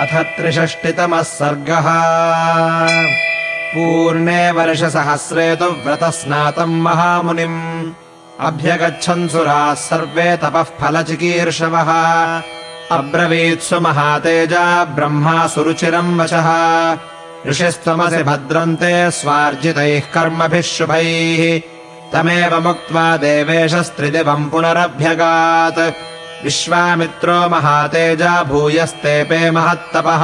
अथ त्रिषष्टितमः सर्गः। पूर्णे वर्षसहस्रे तु व्रतस्नातम् महामुनिम्। अभ्यगच्छन् सुराः सर्वे तपः फलचिकीर्षवः। अब्रवीत्सु महातेजा ब्रह्मा सुरुचिरम् वचः। ऋषिस्त्वमसि भद्रन्ते स्वार्जितैः कर्मभिः शुभैः। तमेव मुक्त्वा देवेशस्त्रिदिवम् पुनरभ्यगात् विश्वामित्रो महातेजा भूयस्तेपे महत्तपः।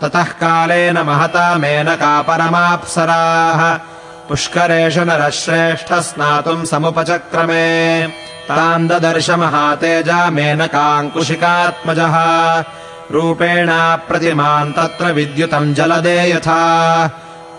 ततः कालेन महता मेनका परमाप्सराः। पुष्करेषु नरः श्रेष्ठ स्नातुम् समुपचक्रमे। ताम् ददर्श महातेजा मेनकाङ्कुशिकात्मजः। रूपेणाप्रतिमान् तत्र विद्युतम् जलदे यथा।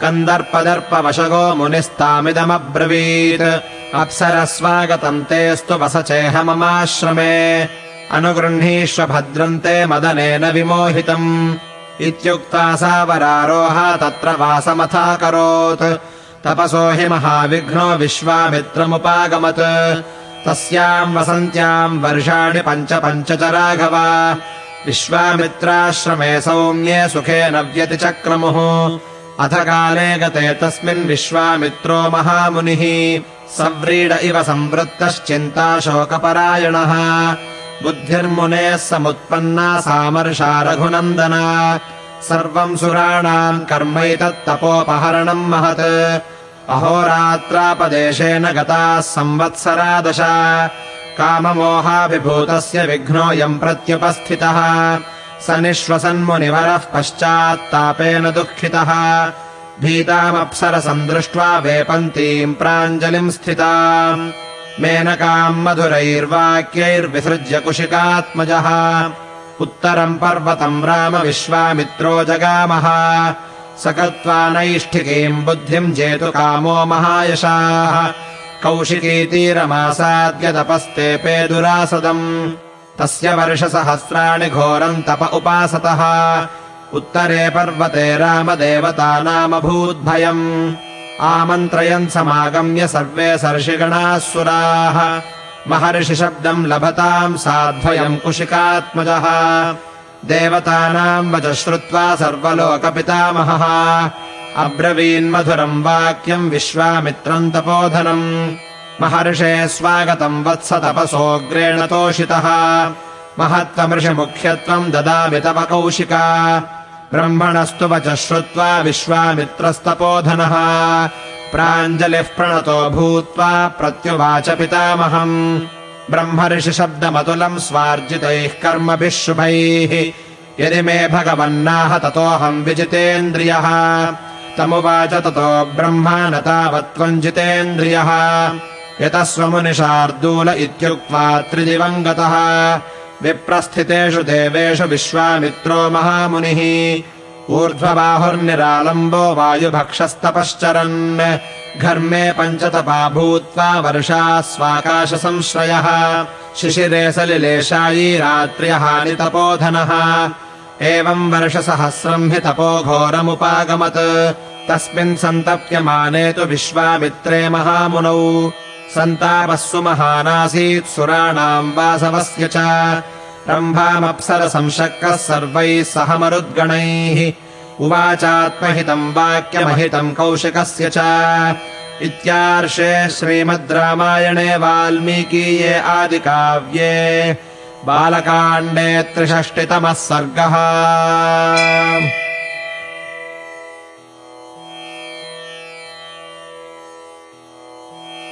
कन्दर्पदर्पवशगो मुनिस्तामिदमब्रवीत् अप्सरस्वागतम् तेऽस्तु वसचेह ममाश्रमे अनुगृह्णीष्व भद्रन्ते मदनेन विमोहितम्। इत्युक्ता सा वरारोह तत्र वासमथाकरोत्। तपसो हि महाविघ्नो विश्वामित्रमुपागमत्। तस्याम् वसन्त्याम् वर्षाणि पञ्च पञ्च च राघव विश्वामित्राश्रमे सौम्ये सुखेन व्यतिचक्रमुः अथ काले गते तस्मिन् विश्वामित्रो महामुनिः। सव्रीड इव संवृत्तश्चिन्ताशोकपरायणः। बुद्धिर्मुनेः समुत्पन्ना सामर्षा रघुनन्दना। सर्वम् सुराणाम् कर्मैतत्तपोपहरणम् महत्। अहोरात्रापदेशेन गताः संवत्सरा दश। काममोहाभिभूतस्य विघ्नोऽयम् प्रत्युपस्थितः स निःश्वसन्मुनिवरः पश्चात्तापेन दुःखितः। भीतामप्सरसम् दृष्ट्वा वेपन्तीम् प्राञ्जलिम् स्थिता मेनकाम् मधुरैर्वाक्यैर्विसृज्य कुशिकात्मजः। उत्तरम् पर्वतम् राम विश्वामित्रो जगामः। स गत्वा नैष्ठिकीम् बुद्धिम् जेतुकामो महायशाः। कौशिकीतीरमासाद्य तपस्तेऽपे दुरासदम् तस्य वर्षसहस्राणि घोरम् तप उपासतः। उत्तरे पर्वते रामदेवतानामभूद्भयम् आमन्त्रयन् समागम्य सर्वे सर्षिगणाः सुराः। महर्षिशब्दम् लभताम् साध्वयम् कुशिकात्मजः। देवतानाम् वच श्रुत्वा सर्वलोकपितामहः अब्रवीन्मधुरम् वाक्यम् विश्वामित्रम् तपोधनम् महर्षे स्वागतम् वत्स तपसोऽग्रेण तोषितः। महत्त्वमृषिमुख्यत्वम् ददामि तव कौशिका। ब्रह्मणस्तु वच श्रुत्वा विश्वामित्रस्तपोधनः। प्राञ्जलिः प्रणतो भूत्वा प्रत्युवाच पितामहम्। ब्रह्मर्षिशब्दमतुलम् स्वार्जितैः कर्मभिः शुभैः। यदि मे भगवन्नाह ततोऽहम् विजितेन्द्रियः। तमुवाच ततो ब्रह्मा न तावत्त्वम् जितेन्द्रियः यतः स्वमुनिशार्दूल इत्युक्त्वा त्रिदिवम् गतः विप्रस्थितेषु देवेषु विश्वामित्रो महामुनिः। ऊर्ध्वबाहुर्निरालम्बो वायुभक्षस्तपश्चरन्। घर्मे पञ्चतपा भूत्वा वर्षास्वाकाशसंश्रयः शिशिरे सलिलेशायी रात्र्यहानि तपोधनः। एवम् वर्षसहस्रम् हि तपो घोरमुपागमत्। तस्मिन् सन्तप्यमाने तु विश्वामित्रे महामुनौ सन्तापः महानासीत् सुराणाम् वासवस्य च। रम्भामप्सरसंशक्तः सर्वैः सह मरुद्गणैः उवाचात्महितम् वाक्यमहितम् कौशिकस्य च। इत्यार्षे श्रीमद् रामायणे वाल्मीकीये आदिकाव्ये। बालकाण्डे त्रिषष्टितमः सर्गः